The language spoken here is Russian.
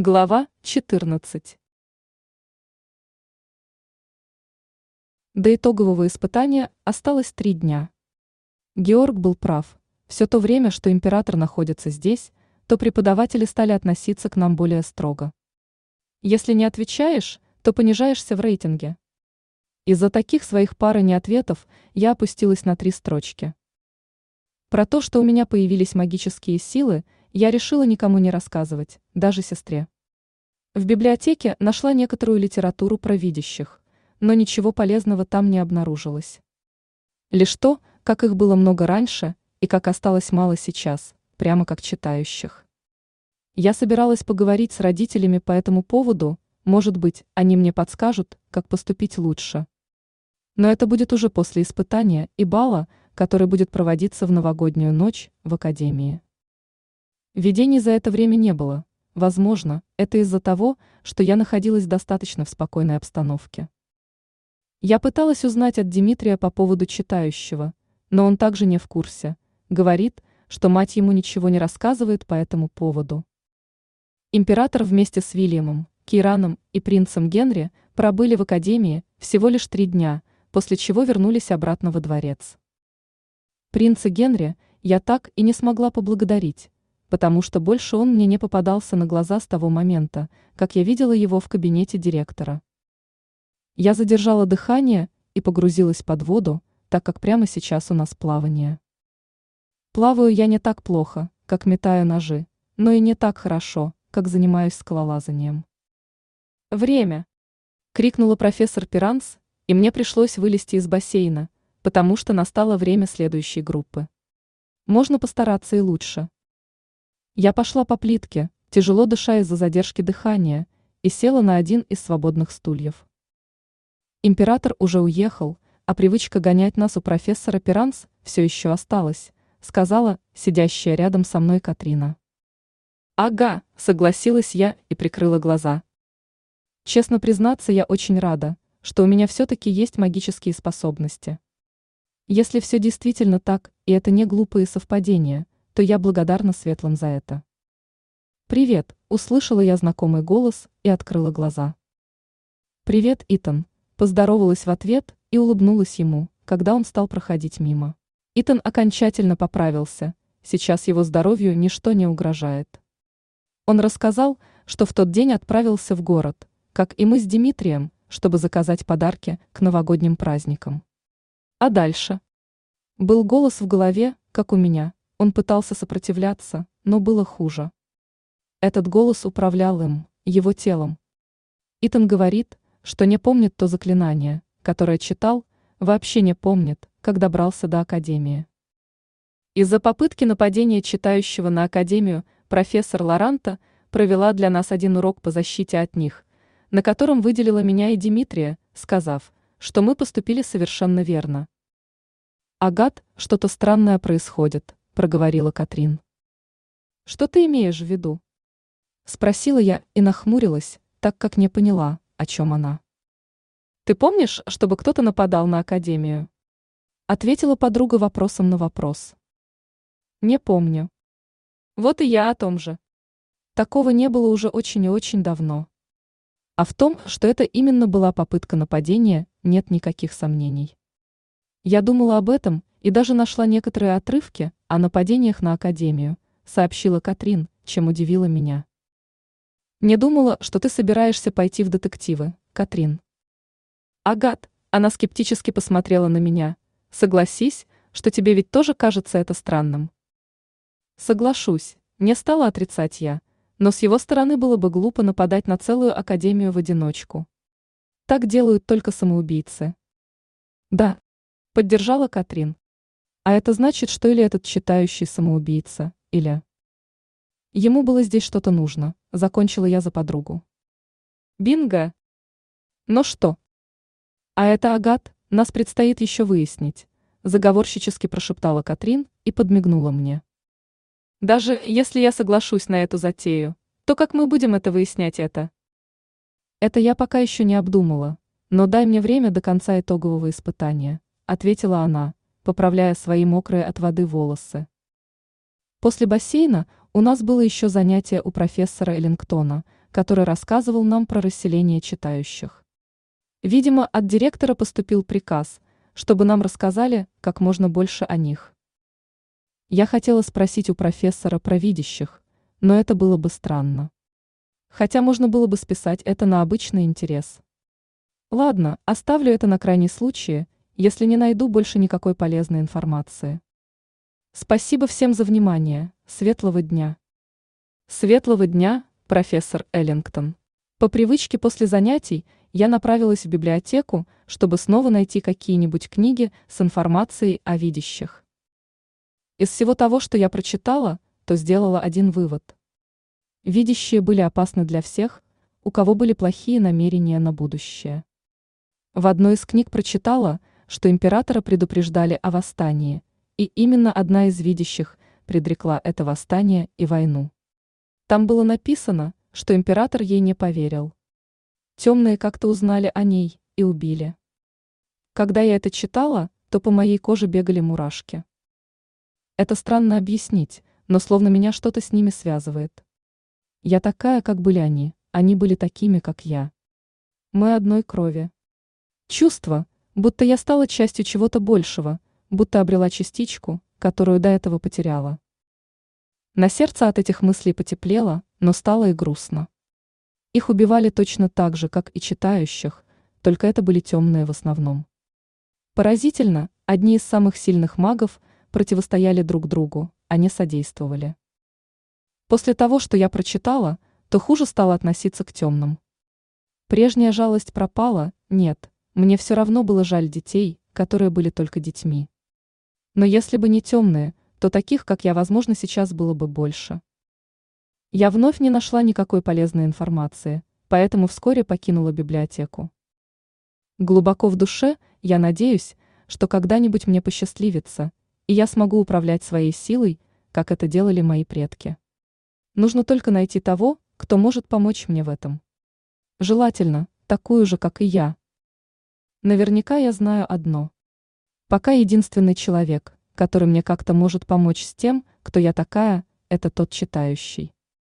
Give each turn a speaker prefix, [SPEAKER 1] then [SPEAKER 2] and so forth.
[SPEAKER 1] Глава 14. До итогового испытания осталось три дня. Георг был прав. Все то время, что император находится здесь, то преподаватели стали относиться к нам более строго. Если не отвечаешь, то понижаешься в рейтинге. Из-за таких своих пары неответов я опустилась на три строчки. Про то, что у меня появились магические силы – я решила никому не рассказывать, даже сестре. В библиотеке нашла некоторую литературу про видящих, но ничего полезного там не обнаружилось. Лишь то, как их было много раньше и как осталось мало сейчас, прямо как читающих. Я собиралась поговорить с родителями по этому поводу, может быть, они мне подскажут, как поступить лучше. Но это будет уже после испытания и бала, который будет проводиться в новогоднюю ночь в академии. Видений за это время не было. Возможно, это из-за того, что я находилась достаточно в спокойной обстановке. Я пыталась узнать от Дмитрия по поводу читающего, но он также не в курсе. Говорит, что мать ему ничего не рассказывает по этому поводу. Император вместе с Вильямом, Кираном и принцем Генри пробыли в академии всего лишь три дня, после чего вернулись обратно во дворец. Принца Генри я так и не смогла поблагодарить, потому что больше он мне не попадался на глаза с того момента, как я видела его в кабинете директора. Я задержала дыхание и погрузилась под воду, так как прямо сейчас у нас плавание. Плаваю я не так плохо, как метаю ножи, но и не так хорошо, как занимаюсь скалолазанием. «Время!» — крикнула профессор Пиранс, и мне пришлось вылезти из бассейна, потому что настало время следующей группы. Можно постараться и лучше. Я пошла по плитке, тяжело дыша из-за задержки дыхания, и села на один из свободных стульев. Император уже уехал, а привычка гонять нас у профессора Пиранс все еще осталась, сказала сидящая рядом со мной Катрина. Ага, согласилась я и прикрыла глаза. Честно признаться, я очень рада, что у меня все-таки есть магические способности. Если все действительно так, и это не глупые совпадения – то я благодарна светлым за это. «Привет!» – услышала я знакомый голос и открыла глаза. «Привет, Итан!» – поздоровалась в ответ и улыбнулась ему, когда он стал проходить мимо. Итан окончательно поправился, сейчас его здоровью ничто не угрожает. Он рассказал, что в тот день отправился в город, как и мы с Дмитрием, чтобы заказать подарки к новогодним праздникам. А дальше? Был голос в голове, как у меня – он пытался сопротивляться, но было хуже. Этот голос управлял им, его телом. Итан говорит, что не помнит то заклинание, которое читал, вообще не помнит, как добрался до Академии. Из-за попытки нападения читающего на Академию профессор Лоранта провела для нас один урок по защите от них, на котором выделила меня и Дмитрия, сказав, что мы поступили совершенно верно. Агат, что-то странное происходит проговорила Катрин. Что ты имеешь в виду? Спросила я и нахмурилась, так как не поняла, о чем она. Ты помнишь, чтобы кто-то нападал на Академию? Ответила подруга вопросом на вопрос. Не помню. Вот и я о том же. Такого не было уже очень и очень давно. А в том, что это именно была попытка нападения, нет никаких сомнений. Я думала об этом и даже нашла некоторые отрывки о нападениях на Академию, сообщила Катрин, чем удивила меня. Не думала, что ты собираешься пойти в детективы, Катрин. Агат, она скептически посмотрела на меня. Согласись, что тебе ведь тоже кажется это странным. Соглашусь, не стала отрицать я, но с его стороны было бы глупо нападать на целую академию в одиночку. Так делают только самоубийцы. Да, поддержала Катрин. А это значит, что или этот читающий самоубийца, или... Ему было здесь что-то нужно, закончила я за подругу. Бинго! Но что? А это Агат, нас предстоит еще выяснить, заговорщически прошептала Катрин и подмигнула мне. Даже если я соглашусь на эту затею, то как мы будем это выяснять это? Это я пока еще не обдумала, но дай мне время до конца итогового испытания, ответила она, поправляя свои мокрые от воды волосы. После бассейна у нас было еще занятие у профессора Эллингтона, который рассказывал нам про расселение читающих. Видимо, от директора поступил приказ, чтобы нам рассказали как можно больше о них. Я хотела спросить у профессора про видящих, но это было бы странно. Хотя можно было бы списать это на обычный интерес. Ладно, оставлю это на крайний случай, если не найду больше никакой полезной информации. Спасибо всем за внимание. Светлого дня. Светлого дня, профессор Эллингтон. По привычке после занятий я направилась в библиотеку, чтобы снова найти какие-нибудь книги с информацией о видящих. Из всего того, что я прочитала, то сделала один вывод. Видящие были опасны для всех, у кого были плохие намерения на будущее. В одной из книг прочитала, что императора предупреждали о восстании, и именно одна из видящих предрекла это восстание и войну. Там было написано, что император ей не поверил. Темные как-то узнали о ней и убили. Когда я это читала, то по моей коже бегали мурашки. Это странно объяснить, но словно меня что-то с ними связывает. Я такая, как были они, они были такими, как я. Мы одной крови. Чувство, будто я стала частью чего-то большего, будто обрела частичку, которую до этого потеряла. На сердце от этих мыслей потеплело, но стало и грустно. Их убивали точно так же, как и читающих, только это были темные в основном. Поразительно, одни из самых сильных магов противостояли друг другу, а не содействовали. После того, что я прочитала, то хуже стало относиться к темным. Прежняя жалость пропала, нет, мне все равно было жаль детей, которые были только детьми. Но если бы не темные, то таких, как я, возможно, сейчас было бы больше. Я вновь не нашла никакой полезной информации, поэтому вскоре покинула библиотеку. Глубоко в душе я надеюсь, что когда-нибудь мне посчастливится, и я смогу управлять своей силой, как это делали мои предки. Нужно только найти того, кто может помочь мне в этом. Желательно, такую же, как и я. Наверняка я знаю одно. Пока единственный человек, который мне как-то может помочь с тем, кто я такая, это тот читающий.